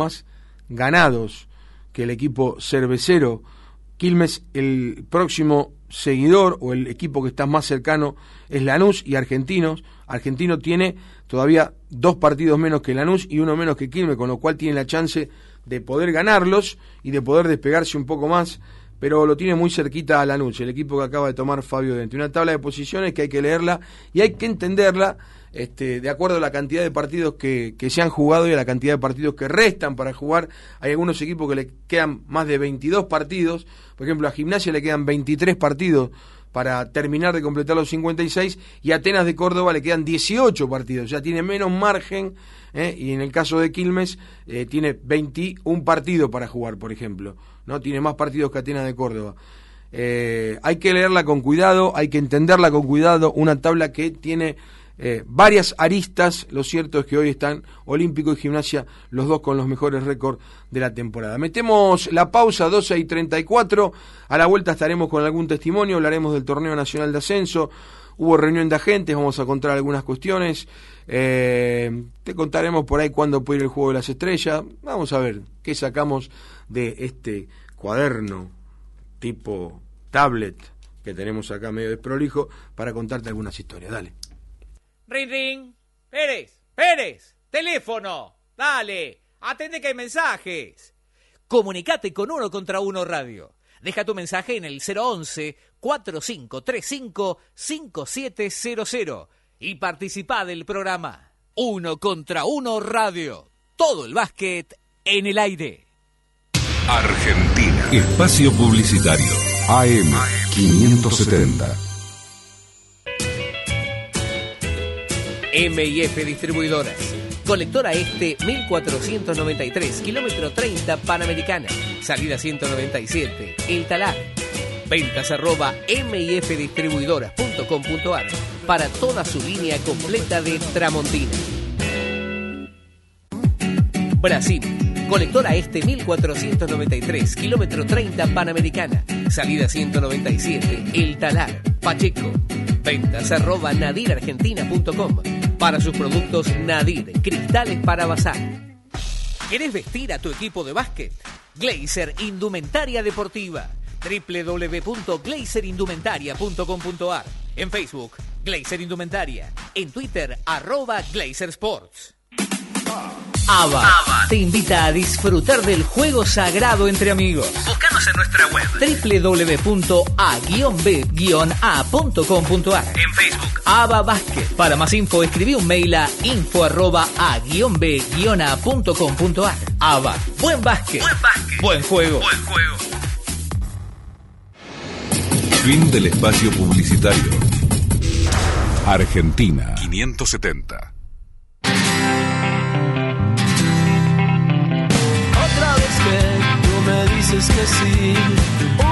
más ganados que el equipo cervecero. Quilmes, el próximo seguidor o el equipo que está más cercano es Lanús y Argentinos. Argentino tiene todavía dos partidos menos que Lanús y uno menos que Quilmes, con lo cual tiene la chance de poder ganarlos y de poder despegarse un poco más, pero lo tiene muy cerquita a Lanús, el equipo que acaba de tomar Fabio Dente. Una tabla de posiciones que hay que leerla y hay que entenderla este, de acuerdo a la cantidad de partidos que, se han jugado y a la cantidad de partidos que restan para jugar. Hay algunos equipos que le quedan más de 22 partidos, por ejemplo a Gimnasia le quedan 23 partidos para terminar de completar los 56 y a Atenas de Córdoba le quedan 18 partidos, ya tiene menos margen ¿eh? y en el caso de Quilmes eh, tiene 21 partidos para jugar, por ejemplo, no tiene más partidos que Atenas de Córdoba. Eh, hay que leerla con cuidado, hay que entenderla con cuidado, una tabla que tiene eh, varias aristas. Lo cierto es que hoy están Olímpico y Gimnasia, los dos con los mejores récords de la temporada. Metemos la pausa 12 y 34. A la vuelta estaremos con algún testimonio, hablaremos del torneo nacional de ascenso. Hubo reunión de agentes, vamos a contar algunas cuestiones. Eh, te contaremos por ahí cuándo puede ir el juego de las estrellas. Vamos a ver qué sacamos de este cuaderno tipo tablet que tenemos acá medio desprolijo para contarte algunas historias. Dale. Ring, ring. Pérez, Pérez, teléfono. Dale, atende que hay mensajes. Comunicate con Uno contra Uno Radio. Deja tu mensaje en el 011-4535-5700 y participa del programa Uno contra Uno Radio. Todo el básquet en el aire. Argentina. Espacio Publicitario. AM 570. MIF Distribuidoras. Colectora Este 1493, kilómetro 30 Panamericana. Salida 197, El Talar. Ventas arroba mifdistribuidoras.com.ar para toda su línea completa de Tramontina. Brasil. Colectora Este 1493, kilómetro 30 Panamericana. Salida 197, El Talar, Pacheco. Ventas arroba nadirargentina.com para sus productos Nadir, cristales para bazar. ¿Querés vestir a tu equipo de básquet? Glazer Indumentaria Deportiva www.glazerindumentaria.com.ar En Facebook, Glazer Indumentaria. En Twitter, arroba Glazer Sports. ABA te invita a disfrutar del juego sagrado entre amigos. Búscanos en nuestra web www.a-b-a.com.ar En Facebook ABA Básquet. Para más info escribí un mail a info arroba a-b-a.com.ar ABA. Buen básquet. Buen básquet. Buen juego. Buen juego. Fin del espacio publicitario. Argentina 570. Dices que sí,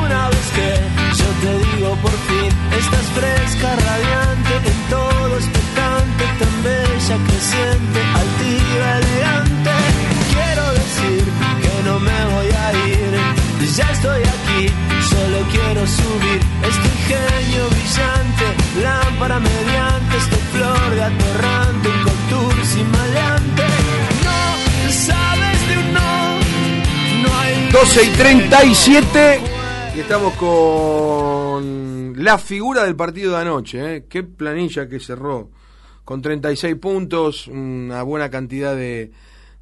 una vez que yo te digo por fin, estás fresca, radiante, en todo expectante, tan bella, creciente, altiva, elegante. Quiero decir que no me voy a ir, ya estoy aquí, solo quiero subir este ingenio brillante, lámpara mediante, esta flor de atorrante, un contour sin maleante. No sabes de un no. No hay 12 y 37 y estamos con la figura del partido de anoche. ¿eh? Qué planilla que cerró. Con 36 puntos, una buena cantidad de,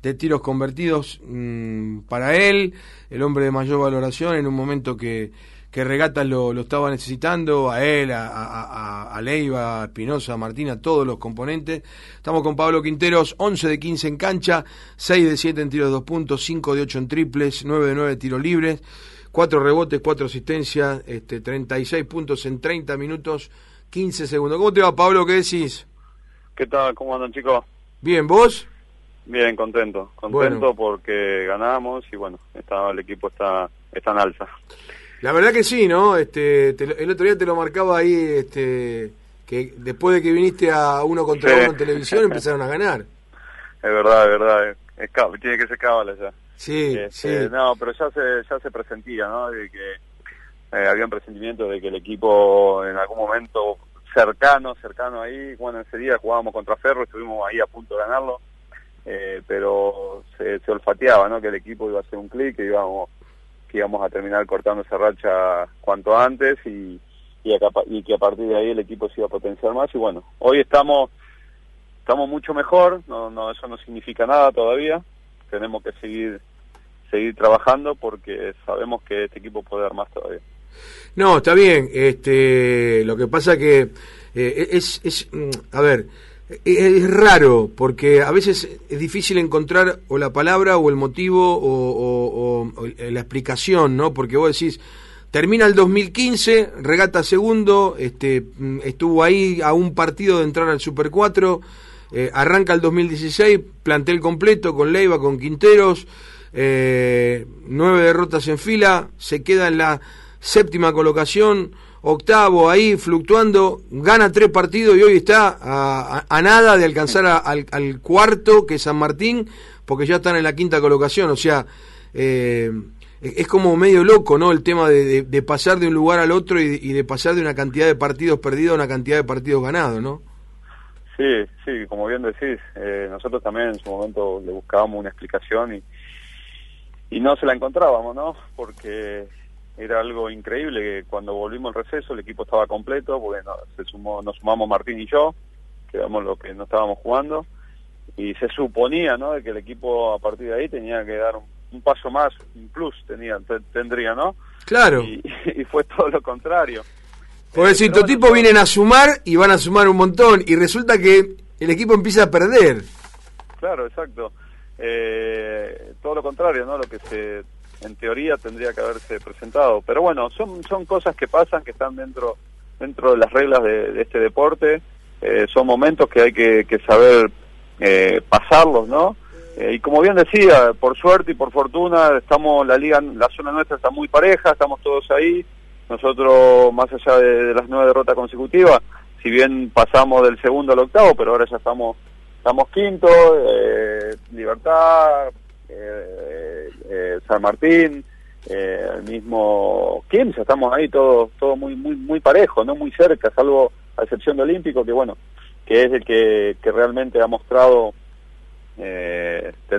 de tiros convertidos mm, para él, el hombre de mayor valoración en un momento que, que Regatas lo, lo estaba necesitando, a él, a, a, a- Leiva, a Espinosa, a Martín, a todos los componentes. Estamos con Pablo Quinteros, 11 de 15 en cancha, 6 de 7 en tiros de dos puntos, 5 de 8 en triples, 9 de 9 tiros libres, 4 rebotes, 4 asistencias, este, 36 puntos en 30 minutos, 15 segundos. ¿Cómo te va, Pablo? ¿Qué decís? ¿Qué tal? ¿Cómo andan chicos? Bien, ¿vos? Bien, contento. Contento Bueno. porque ganamos y bueno, está, el equipo está, está en alza. La verdad que sí, ¿no? Este, te el otro día te lo marcaba ahí, este, que después de que viniste a uno contra Sí. uno en televisión empezaron a ganar. Es verdad, es verdad. Es, es cá- tiene que ser cábala ya. Sí, Este, sí. No, pero ya se, ya se presentía, ¿no? De que eh, había un presentimiento de que el equipo en algún momento cercano, cercano ahí, bueno, ese día jugábamos contra Ferro, estuvimos ahí a punto de ganarlo. eh, pero se, se olfateaba, ¿no? Que el equipo iba a hacer un clic, que íbamos, que íbamos a terminar cortando esa racha cuanto antes y, y, y que a partir de ahí el equipo se iba a potenciar más y bueno, hoy estamos estamos mucho mejor, no, no eso no significa nada todavía, tenemos que seguir seguir trabajando porque sabemos que este equipo puede dar más todavía. No, está bien. Este, lo que pasa que eh, es, es, mm, a ver, es, raro porque a veces es difícil encontrar o la palabra o el motivo o, la explicación, ¿no? Porque vos decís, termina el 2015, regata segundo, este, mm, estuvo ahí a un partido de entrar al Super 4 eh, arranca el 2016, plantel completo con Leiva, con Quinteros, eh, nueve derrotas en fila, se queda en la séptima colocación, octavo ahí fluctuando, gana tres partidos y hoy está a, nada de alcanzar al, cuarto, que es San Martín, porque ya están en la quinta colocación, o sea, eh, es como medio loco, ¿no? El tema de, pasar de un lugar al otro y, y, de pasar de una cantidad de partidos perdidos a una cantidad de partidos ganados, ¿no? Sí, sí, como bien decís, eh, nosotros también en su momento le buscábamos una explicación y, y no se la encontrábamos, ¿no? Porque era algo increíble que cuando volvimos al receso el equipo estaba completo, porque se sumó, nos sumamos Martín y yo, quedamos los que no estábamos jugando, y se suponía, ¿no? De que el equipo a partir de ahí tenía que dar un, paso más, un plus tenía, tendría, ¿no? Claro. y fue todo lo contrario. Porque si estos tipos vienen a sumar y van a sumar un montón y resulta que el equipo empieza a perder. Claro, exacto. Eh, todo lo contrario, ¿no? Lo que se en teoría tendría que haberse presentado. Pero bueno, son son cosas que pasan, que están dentro dentro de las reglas de, este deporte. Eh, son momentos que hay que, saber eh, pasarlos, ¿no? y como bien decía, por suerte y por fortuna, estamos la liga, la zona nuestra está muy pareja, estamos todos ahí. Nosotros, más allá de, las nueve derrotas consecutivas, si bien pasamos del segundo al octavo, pero ahora ya estamos estamos quinto, eh, Libertad, eh, eh, San Martín, el mismo ya estamos ahí todos todo muy muy muy parejo, no muy cerca, salvo a excepción de Olímpico, que bueno, que es el que, que realmente ha mostrado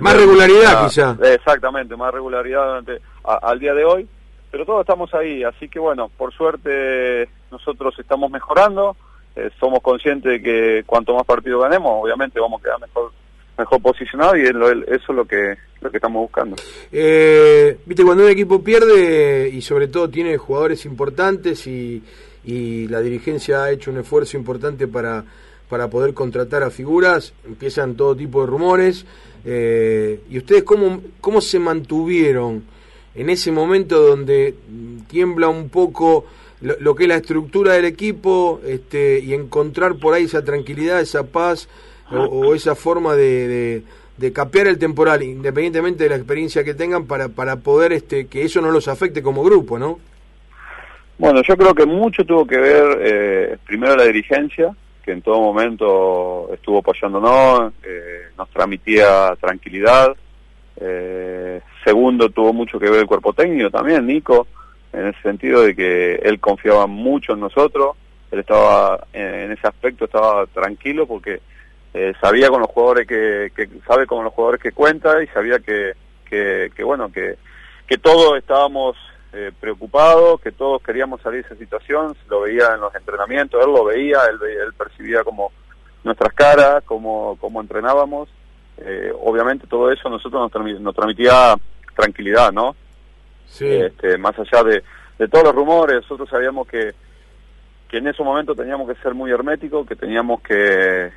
más regularidad quizá. Exactamente, más regularidad durante al día de hoy pero todos estamos ahí, así que bueno, por suerte nosotros estamos mejorando, eh, somos conscientes de que cuanto más partidos ganemos, obviamente vamos a quedar mejor mejor posicionado y eso es lo que lo que estamos buscando. Eh, Viste, cuando un equipo pierde y sobre todo tiene jugadores importantes y, y la dirigencia ha hecho un esfuerzo importante para, para poder contratar a figuras, empiezan todo tipo de rumores. Eh, ¿Y ustedes cómo, cómo se mantuvieron? en ese momento donde tiembla un poco lo, que es la estructura del equipo este, y encontrar por ahí esa tranquilidad, esa paz o, esa forma de, de, capear el temporal, independientemente de la experiencia que tengan, para, para poder este, que eso no los afecte como grupo, ¿no? Bueno, yo creo que mucho tuvo que ver eh, primero la dirigencia, que en todo momento estuvo apoyándonos, eh, nos transmitía tranquilidad, eh, segundo, tuvo mucho que ver el cuerpo técnico también, Nico, en el sentido de que él confiaba mucho en nosotros, él estaba en ese aspecto estaba tranquilo porque eh, sabía con los jugadores que, que, sabe con los jugadores que cuenta y sabía que, que, que bueno que que todos estábamos eh, preocupados, que todos queríamos salir de esa situación, lo veía en los entrenamientos, él lo veía, él, él percibía como nuestras caras, como, como entrenábamos eh, obviamente todo eso nosotros nos, nos transmitía tranquilidad, ¿no? Sí. Este, más allá de, de todos los rumores, nosotros sabíamos que, que en ese momento teníamos que ser muy herméticos, que teníamos que,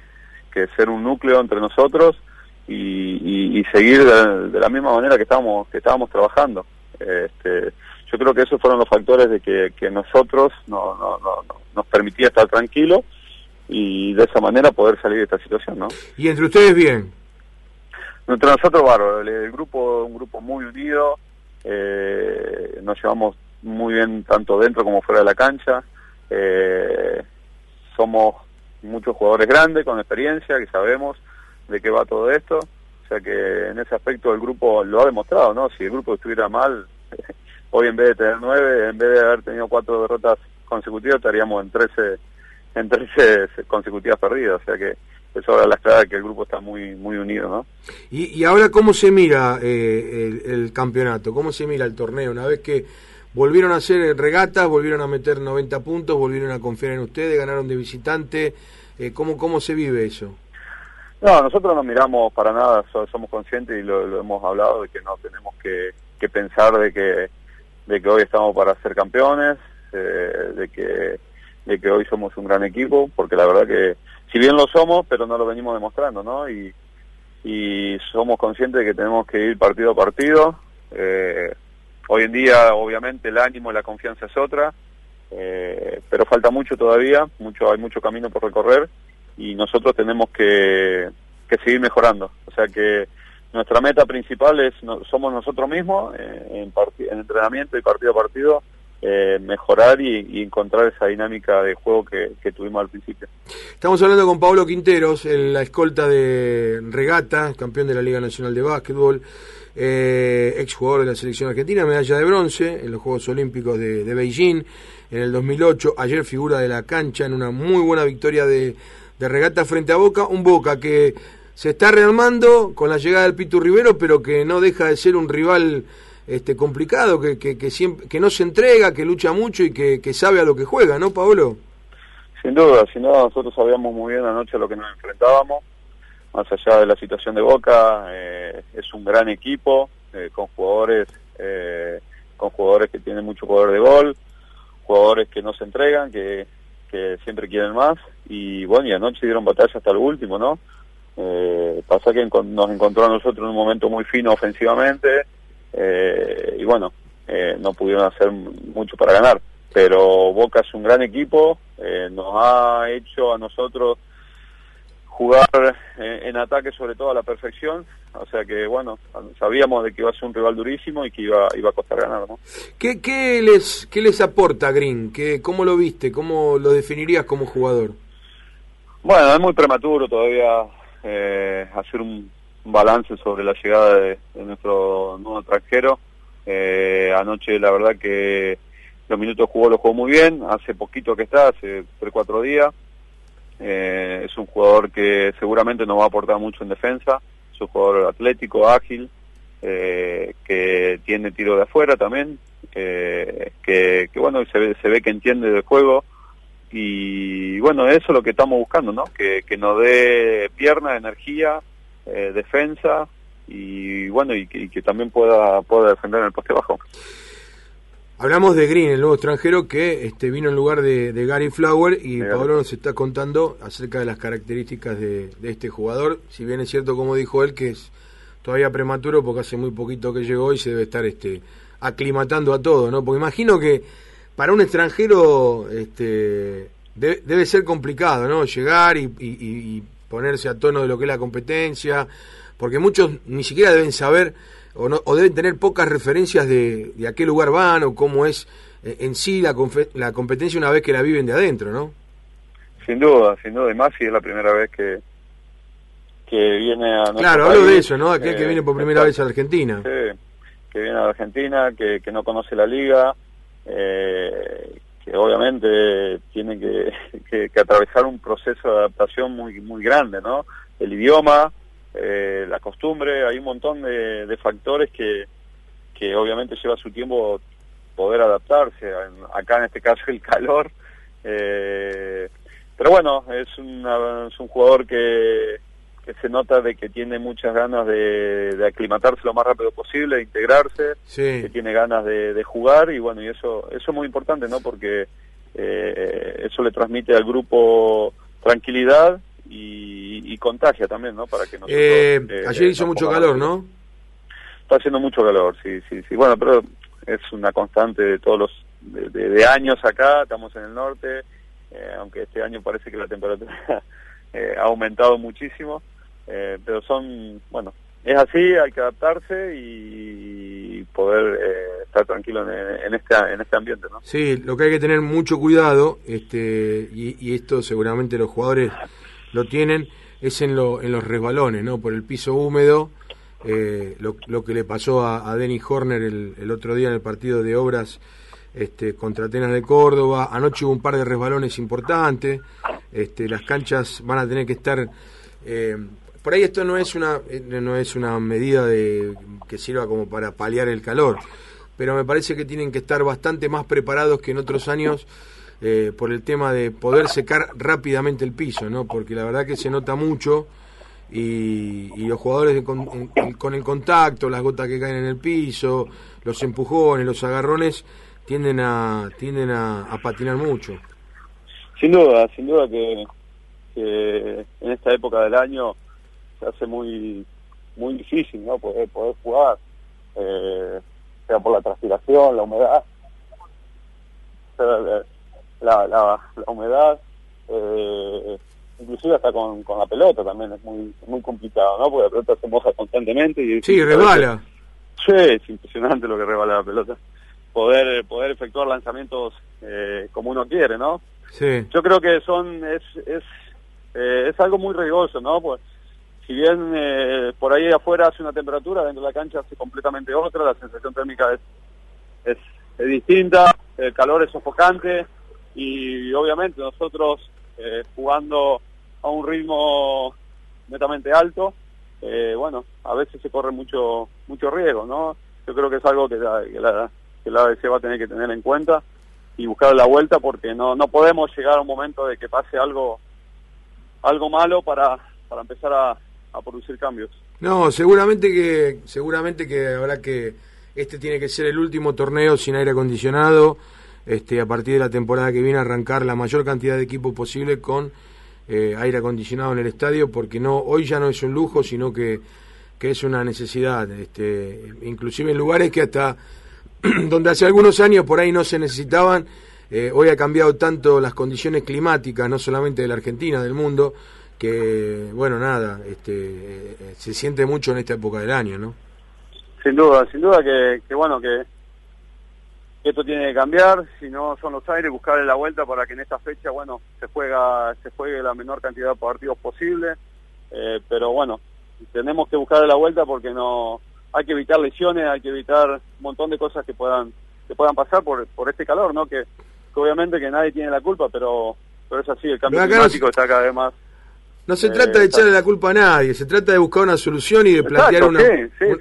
que ser un núcleo entre nosotros y, y, seguir de, la misma manera que estábamos, que estábamos trabajando. Este, yo creo que esos fueron los factores de que, que nosotros no, no, no, nos permitía estar tranquilos y de esa manera poder salir de esta situación, ¿no? Y entre ustedes bien. Entre nosotros, bárbaro, el, grupo un grupo muy unido, eh, nos llevamos muy bien tanto dentro como fuera de la cancha, eh, somos muchos jugadores grandes con experiencia que sabemos de qué va todo esto, o sea que en ese aspecto el grupo lo ha demostrado, ¿no? Si el grupo estuviera mal, hoy en vez de tener nueve, en vez de haber tenido cuatro derrotas consecutivas, estaríamos en trece, en trece consecutivas perdidas, o sea que eso da las claras que el grupo está muy muy unido, ¿no? Y, y ahora, ¿cómo se mira eh, el, campeonato? ¿Cómo se mira el torneo? Una vez que volvieron a hacer regatas, volvieron a meter 90 puntos, volvieron a confiar en ustedes, ganaron de visitante, eh, ¿cómo, ¿cómo se vive eso? No, nosotros no miramos para nada, somos conscientes y lo, lo hemos hablado de que no tenemos que, que, pensar de que, de que hoy estamos para ser campeones, eh, de que de que hoy somos un gran equipo, porque la verdad que si bien lo somos, pero no lo venimos demostrando, ¿no? Y, y somos conscientes de que tenemos que ir partido a partido. Eh, hoy en día, obviamente, el ánimo la confianza es otra, eh, pero falta mucho todavía, mucho hay mucho camino por recorrer y nosotros tenemos que, que seguir mejorando. O sea que nuestra meta principal es somos nosotros mismos eh, en, en entrenamiento y partido a partido eh, mejorar y, encontrar esa dinámica de juego que, tuvimos al principio. Estamos hablando con Pablo Quinteros, la escolta de regata, campeón de la Liga Nacional de Básquetbol, eh, ex jugador de la selección argentina, medalla de bronce en los Juegos Olímpicos de, Beijing en el 2008, ayer figura de la cancha en una muy buena victoria de, regata frente a Boca, un Boca que se está rearmando con la llegada del Pitu Rivero, pero que no deja de ser un rival este, complicado, que, que, siempre, que no se entrega, que lucha mucho y que, que sabe a lo que juega, ¿no, Pablo? Sin duda, sin duda nosotros sabíamos muy bien anoche a lo que nos enfrentábamos, más allá de la situación de Boca, eh, es un gran equipo, eh, con jugadores eh, con jugadores que tienen mucho poder de gol, jugadores que no se entregan, que, siempre quieren más, y bueno, y anoche dieron batalla hasta el último, ¿no? pasa que nos encontró a nosotros en un momento muy fino ofensivamente, eh, y bueno, eh, no pudieron hacer mucho para ganar. Pero Boca es un gran equipo, eh, nos ha hecho a nosotros jugar en, ataque sobre todo a la perfección, o sea que bueno, sabíamos de que iba a ser un rival durísimo y que iba, iba a costar ganar. ¿no? ¿Qué, qué, les, ¿Qué les aporta Green? ¿Qué, ¿Cómo lo viste? ¿Cómo lo definirías como jugador? Bueno, es muy prematuro todavía hacer un, balance sobre la llegada de, nuestro nuevo extranjero. Eh, anoche la verdad que los minutos jugó, lo jugó muy bien, hace poquito que está, hace 3-4 días. Eh, es un jugador que seguramente nos va a aportar mucho en defensa, es un jugador atlético, ágil, eh, que tiene tiro de afuera también, que, que, bueno, se ve, se ve que entiende del juego y bueno, eso es lo que estamos buscando, ¿no? Que, que nos dé pierna, energía eh, defensa y bueno, y, que también pueda, pueda defender en el poste bajo. Hablamos de Green, el nuevo extranjero que este, vino en lugar de, Gary Flower y Pablo nos está contando acerca de las características de, este jugador. Si bien es cierto, como dijo él, que es todavía prematuro porque hace muy poquito que llegó y se debe estar este, aclimatando a todo, ¿no? Porque imagino que para un extranjero este, debe, ser complicado, ¿no? Llegar y ponerse a tono de lo que es la competencia, porque muchos ni siquiera deben saber o, no, o deben tener pocas referencias de, de, a qué lugar van o cómo es eh, en sí la, la competencia una vez que la viven de adentro, ¿no? Sin duda, sin duda, y más si es la primera vez que, que viene a Claro, hablo de eso, ¿no? Aquel que viene por primera vez a Argentina. Sí, que viene a Argentina, que, que no conoce la liga, eh, que obviamente tiene que, que, atravesar un proceso de adaptación muy muy grande, ¿no? El idioma, eh, la costumbre, hay un montón de, de, factores que, que obviamente lleva su tiempo poder adaptarse. Acá en este caso el calor. Eh, pero bueno, es, una, es un jugador que, se nota de que tiene muchas ganas de, de aclimatarse lo más rápido posible, de integrarse, que tiene ganas de, jugar y bueno, y eso, eso es muy importante, ¿no? Porque eh, eso le transmite al grupo tranquilidad y, contagia también, ¿no? Para que nosotros, eh, eh, ayer hizo mucho calor, ¿no? Está haciendo mucho calor, sí, sí, sí. Bueno, pero es una constante de todos los de, años acá, estamos en el norte, aunque este año parece que la temperatura ha aumentado muchísimo. Eh, pero son, bueno, es así, hay que adaptarse y poder eh, estar tranquilo en, este, en este ambiente, ¿no? Sí, lo que hay que tener mucho cuidado, este, y, esto seguramente los jugadores lo tienen, es en, lo, en los resbalones, ¿no? Por el piso húmedo, eh, lo, que le pasó a, a Denny Horner el, el, otro día en el partido de obras este, contra Atenas de Córdoba. Anoche hubo un par de resbalones importantes. Este, las canchas van a tener que estar Eh, por ahí esto no es una eh, no es una medida de que sirva como para paliar el calor, pero me parece que tienen que estar bastante más preparados que en otros años eh, por el tema de poder secar rápidamente el piso, ¿no? Porque la verdad que se nota mucho y, y los jugadores con, con el contacto, las gotas que caen en el piso, los empujones, los agarrones tienden a tienden a, patinar mucho. Sin duda, sin duda que, en esta época del año se hace muy muy difícil no poder poder jugar eh, sea por la transpiración la humedad sea, la, la, la- humedad eh, inclusive hasta con, con la pelota también es muy muy complicado no porque la pelota se moja constantemente y Sí, resbala. Sí, es impresionante lo que rebala la pelota. Poder poder efectuar lanzamientos eh, como uno quiere, ¿no? Sí. Yo creo que son es es eh, es algo muy riesgoso, ¿no? Pues si bien eh, por ahí afuera hace una temperatura, dentro de la cancha hace completamente otra, la sensación térmica es es, es distinta, el calor es sofocante y obviamente nosotros eh, jugando a un ritmo netamente alto, eh, bueno, a veces se corre mucho mucho riesgo, ¿no? Yo creo que es algo que la, que la, que la ABC va a tener que tener en cuenta y buscar la vuelta porque no no podemos llegar a un momento de que pase algo algo malo para para empezar a, a producir cambios. No, seguramente que seguramente que habrá que este tiene que ser el último torneo sin aire acondicionado. Este, a partir de la temporada que viene arrancar la mayor cantidad de equipos posible con eh, aire acondicionado en el estadio, porque no hoy ya no es un lujo, sino que, que es una necesidad. Este, inclusive en lugares que hasta donde hace algunos años por ahí no se necesitaban, eh, hoy ha cambiado tanto las condiciones climáticas, no solamente de la Argentina, del mundo, que bueno nada, este, eh, se siente mucho en esta época del año, ¿no? Sin duda, sin duda que, que bueno, que, que esto tiene que cambiar, si no son los aires, buscarle la vuelta para que en esta fecha, bueno, se juega se juegue la menor cantidad de partidos posible, eh, pero bueno, tenemos que buscarle la vuelta porque no hay que evitar lesiones, hay que evitar un montón de cosas que puedan que puedan pasar por, por este calor, ¿no? Que, que obviamente que nadie tiene la culpa, pero pero es así, el cambio climático está cada vez más No se Eh, trata de echarle la culpa a nadie, se trata de buscar una solución y de plantear una,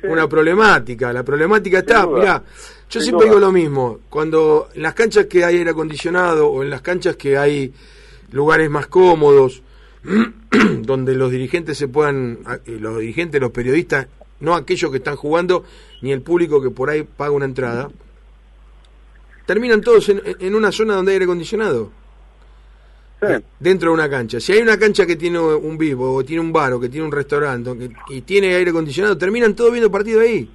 una problemática. La problemática está, mirá, yo siempre digo lo mismo, cuando en las canchas que hay aire acondicionado o en las canchas que hay lugares más cómodos, donde los dirigentes se puedan, eh, los dirigentes, los periodistas, no aquellos que están jugando, ni el público que por ahí paga una entrada, terminan todos en, en una zona donde hay aire acondicionado sí. dentro de una cancha. Si hay una cancha que tiene un vivo, o tiene un bar, o que tiene un restaurante, que- y tiene aire acondicionado, terminan todos viendo partido ahí.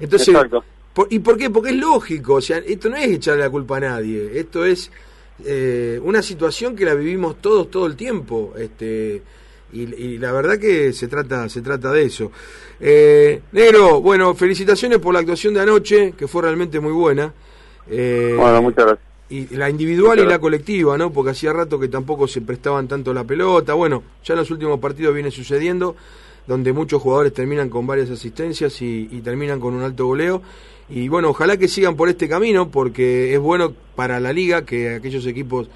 Entonces, Exacto. por- ¿y por qué? Porque es lógico, o sea, esto no es echarle la culpa a nadie, esto es eh, una situación que la vivimos todos todo el tiempo, este y, y la verdad que se trata se trata de eso. Eh, Negro, bueno, felicitaciones por la actuación de anoche, que fue realmente muy buena. Eh, Bueno, muchas gracias. Y la individual y la colectiva, ¿no? Porque hacía rato que tampoco se prestaban tanto la pelota. Bueno, ya en los últimos partidos viene sucediendo, donde muchos jugadores terminan con varias asistencias y, y terminan con un alto goleo. Y bueno, ojalá que sigan por este camino, porque es bueno para la liga que aquellos equipos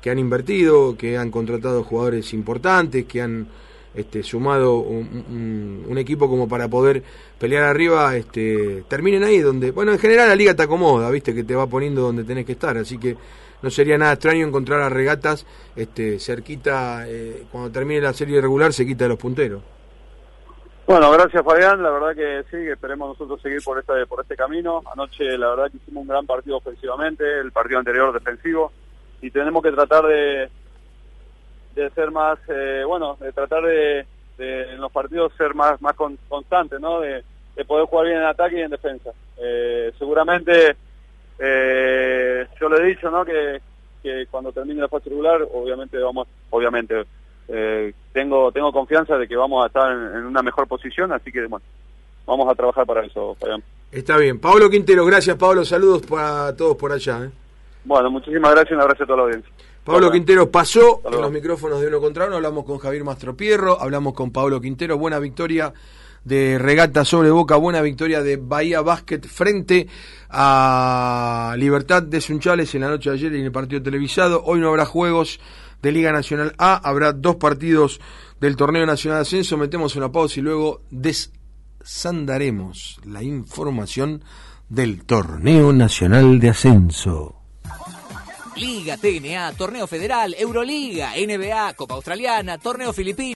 que han invertido, que han contratado jugadores importantes, que han este, sumado un, equipo como para poder pelear arriba, este, terminen ahí donde, bueno, en general la liga te acomoda, viste, que te va poniendo donde tenés que estar, así que no sería nada extraño encontrar a regatas este, cerquita, eh, cuando termine la serie regular, se quita de los punteros. Bueno, gracias Fabián, la verdad que sí, que esperemos nosotros seguir por este, por este camino. Anoche la verdad que hicimos un gran partido ofensivamente, el partido anterior defensivo, y tenemos que tratar de, de ser más, eh, bueno, de tratar de, de en los partidos ser más, más con- constantes, ¿no? De, de poder jugar bien en ataque y en defensa. Eh, seguramente, eh, yo le he dicho, ¿no? Que, que cuando termine la fase regular, obviamente vamos, obviamente, eh, tengo tengo confianza de que vamos a estar en, en una mejor posición, así que bueno, vamos a trabajar para eso, Fabián. Está bien. Pablo Quintero, gracias Pablo, saludos para todos por allá. ¿eh? Bueno, muchísimas gracias y un abrazo a toda la audiencia. Pablo Quintero pasó en los micrófonos de uno contra uno, hablamos con Javier Mastropierro, hablamos con Pablo Quintero, buena victoria de regata sobre Boca, buena victoria de Bahía Basket frente a Libertad de Sunchales en la noche de ayer en el partido televisado. Hoy no habrá juegos de Liga Nacional A, habrá dos partidos del Torneo Nacional de Ascenso. Metemos una pausa y luego desandaremos la información del Torneo Nacional de Ascenso. Liga, TNA, Torneo Federal, Euroliga, NBA, Copa Australiana, Torneo Filipino.